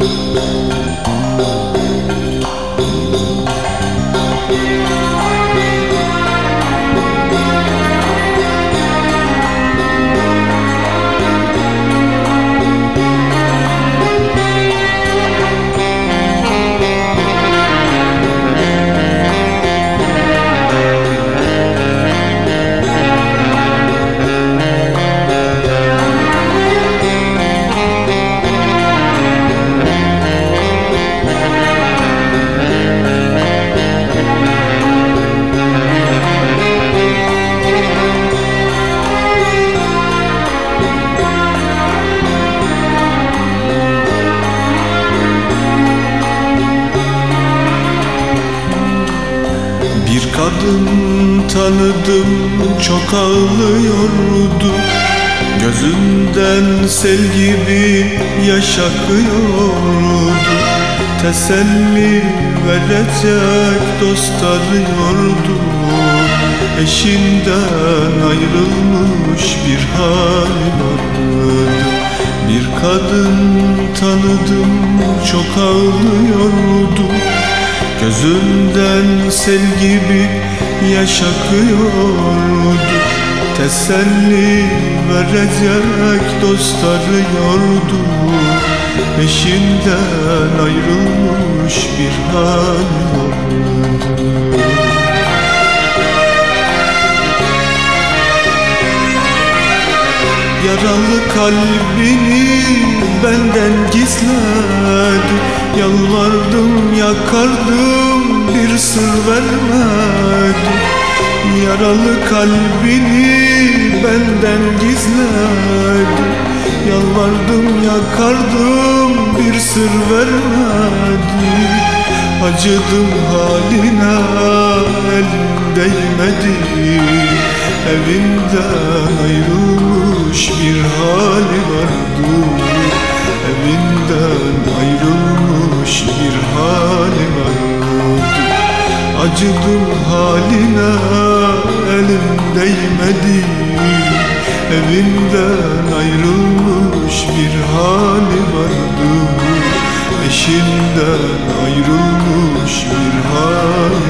Bir kadın tanıdım çok ağlıyordu. Gözünden sel gibi yaş akıyordu. Teselli verecek dost arıyordu. Eşinden ayrılmış bir hal vardı. Bir kadın tanıdım çok ağlıyordu Gözünden sel gibi yaş akıyordu. Teselli verecek dost arıyordu Eşinden ayrılmış bir hal vardı Yaralı kalbini benden gizledi Yalvardım yakardım bir sır vermedi. Yaralı kalbini benden gizledi. Yalvardım yakardım bir sır vermedi. Acıdım haline elim değmedi. Evinden ayrılmış bir hali vardı Acıdım haline elim değmedi. Evinden ayrılmış bir hali vardı. Eşinden ayrılmış bir hali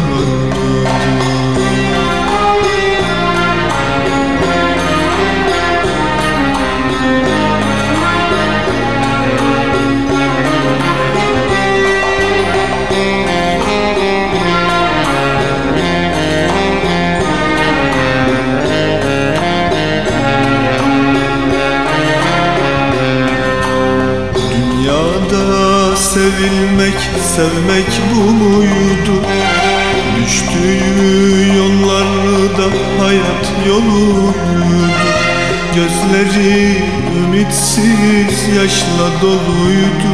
sevmek bu muydu? Düştüğü yollarda hayat yoluydu Gözleri ümitsiz yaşla doluydu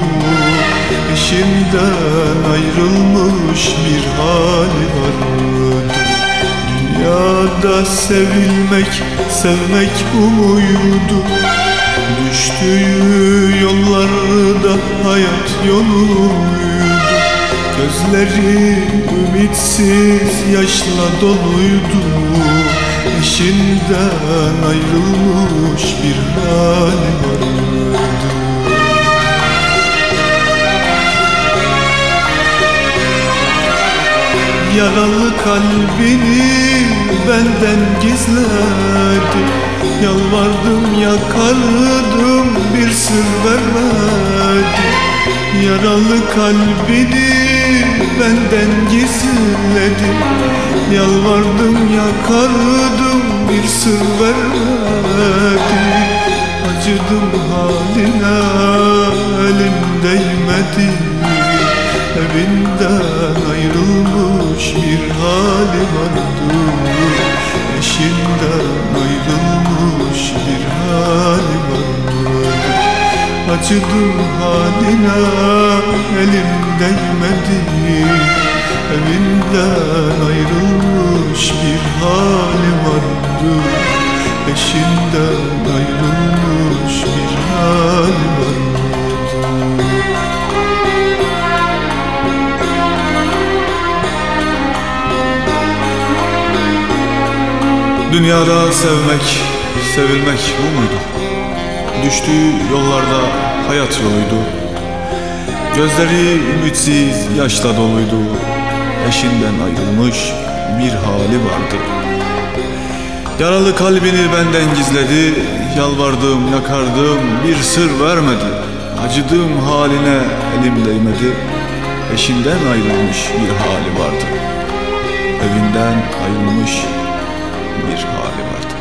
Eşinden ayrılmış bir hali vardı Dünyada sevilmek, sevmek bu muydu? Düştüğü yollarda hayat yoluydu. Gözleri ümitsiz yaşla doluydu. Eşinden ayrılmış bir hali vardı Yaralı kalbini benden gizledi Yalvardım yakardım bir sır vermedi Yaralı kalbini benden gizledi. Yalvardım yakardım bir sır vermedi. Acıdım haline elim değmedi. Evinden Acıdım haline elim değmedi. Evinden ayrılmış bir hali vardı. Eşinden ayrılmış bir hali vardı. Dünyada sevmek, sevilmek bu muydu? Düştüğü yollarda hayat yoluydu. Gözleri ümitsiz, yaşla doluydu. Eşinden ayrılmış bir hali vardı. Yaralı kalbini benden gizledi. Yalvardım, yakardım, bir sır vermedi. Acıdığım haline elim değmedi. Eşinden ayrılmış bir hali vardı. Evinden ayrılmış bir hali vardı.